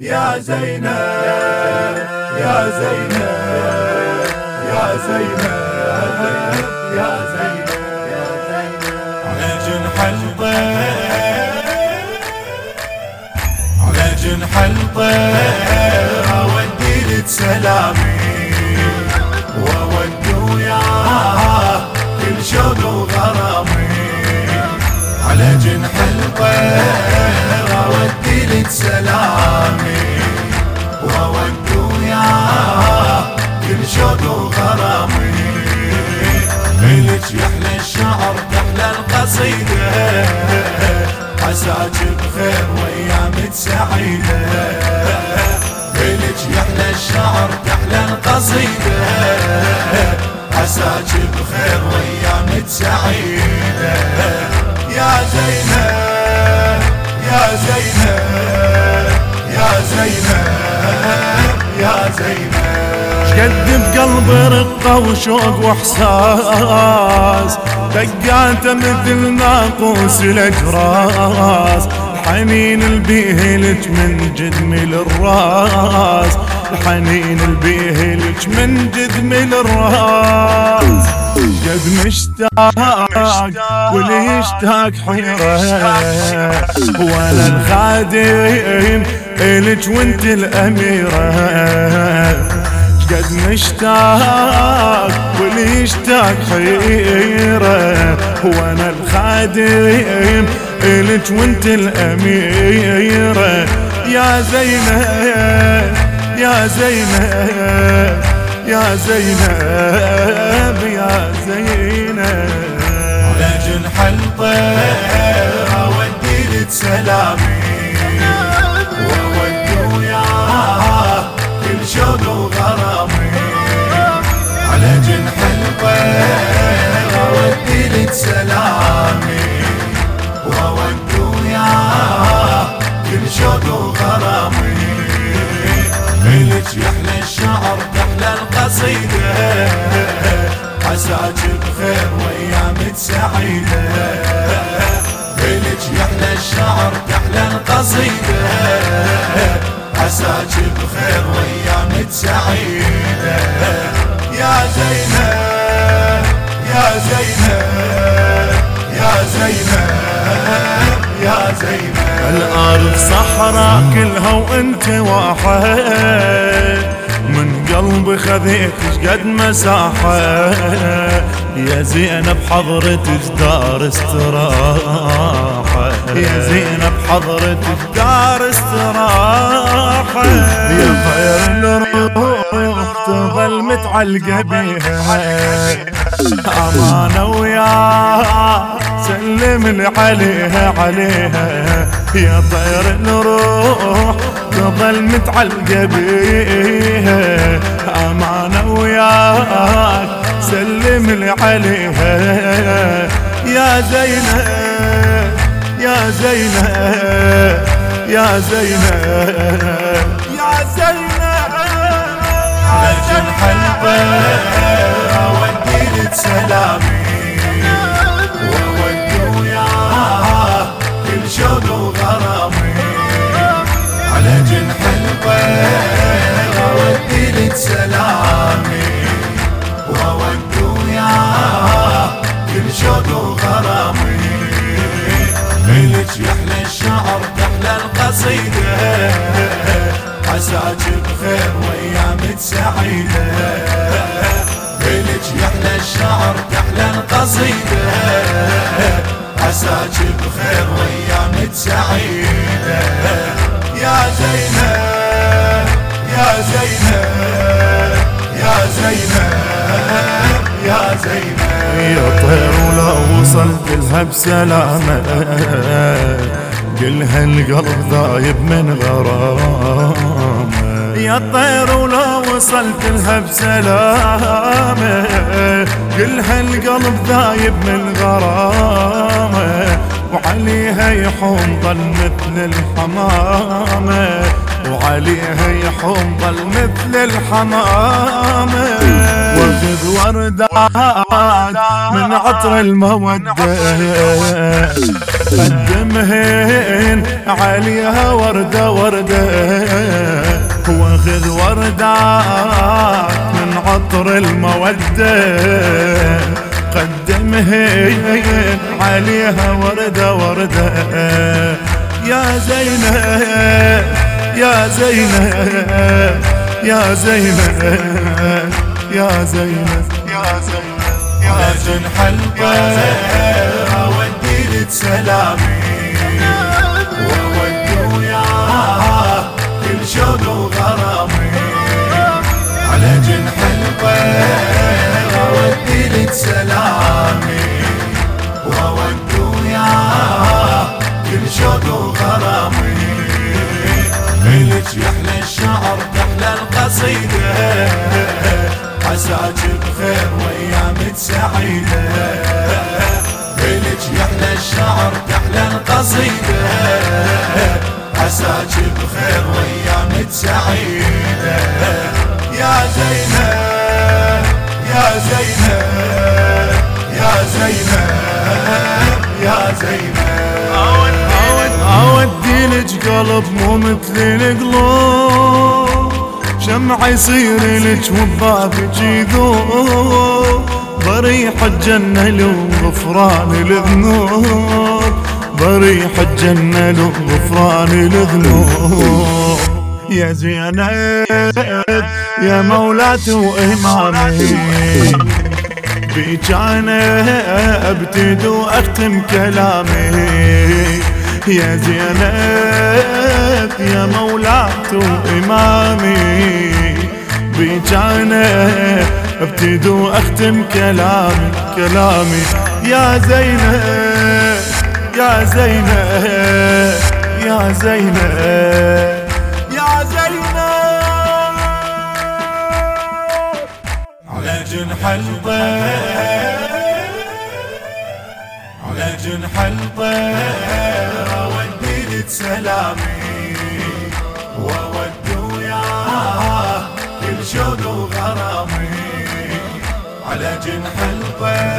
يا زينب يا زينب يا زينب يا زينب على جنح الطير على جنح الطير أودي لك سلامي. واود وياه كل شوق وغرامي. على جنح الطير أودي لك سلامي. كل شوق وغرامي ليلك يحلى الشعر تحلى القصيدة. عساك بخير وايامك سعيدة. ليلك يحلى الشعر تحلى القصيدة. عساك بخير وايامك سعيدة. يا زينب يا زينب يا زينب يا زينب شقد بقلبي رقة وشوق وإحساس. دقاته مثل ناقوس الأجراس. حنين البيهلج من جدمي للراس. الحنين البيهلج من جدمي للراس. قد مشتاق واللي يشتاق حيرة. وأنا الخادم إلك وأنت الأميرة. قد مشتاق واللي يشتاق حيرة وأنا الخادم إلك وأنت الأميرة. يا زينب يا زينب يا زينب يا زينب. على جنح الطير اودي لك سلامي. بخير وايامك سعيدة. ليلك يحلى الشعر تحلى القصيدة. عساك بخير وايامك سعيدة. يا زينب يا زينب يا زينب يا زينب. الأرض صحراء كلها وأنت واحد. من قلبي خذيت قد مساحة يا زينب حضرتك دار استراحة. يا زينب حضرتك دار استراحة. يا خير الروح تظل متعلقة بيها أمانة ويا سلم لي عليها عليها. يا طير الروح تظل متعلقة بيها. أمانة وياك سلم لي عليها. يا زينب يا زينب يا زينب يا زينب على جنح أودي لك سلامي بخير وايامك سعيدة ليلك يحلى الشعر تحلى القصيدة عساك بخير وايامك سعيدة يا زينب يا زينب يا زينب يا زينب يا طير ولو وصلت لها بسلامة كلها القلب ذايب من غرامة يا طير ولو وصلت لها بسلامة. كلها القلب ذايب من غرامة وعليها يحوم ظل مثل الحمامة. وعليها يحوم ظل مثل الحمامة. واخذ وردات من عطر المودة. قدمهن عليها وردة وردة. وردات من عطر المودة. قدمه عليها وردة وردة. يا زينب يا زينب يا زينب يا زينب يا زينب يا جنح القلب أودي لك سلامي. كل شوق وغرامي. ليلك يحلى الشعر تحلى القصيدة. عساك بخير وايامك سعيدة. ليلك يحلى الشعر تحلى القصيدة. عساك بخير وايامك سعيدة. يا زينب يا زينب يا زينب يا زينب. اودي لك قلب مو مثل القلوب شمع يصير لك وبابك يذوب ضريح الجنة لو غفران الذنوب ضريح الجنة لو غفران الذنوب يا زينب يا مولاتي وإمامي. بيك أنا ابتدي واختم كلامي. يا زينب يا مولات وامامي بيك أنا ابتدي واختم كلامي كلامي. يا زينب يا زينب يا زينب جنح الطير على جنح الطير سلامي. واود وياه كل شوق وغرامي على جنح الطير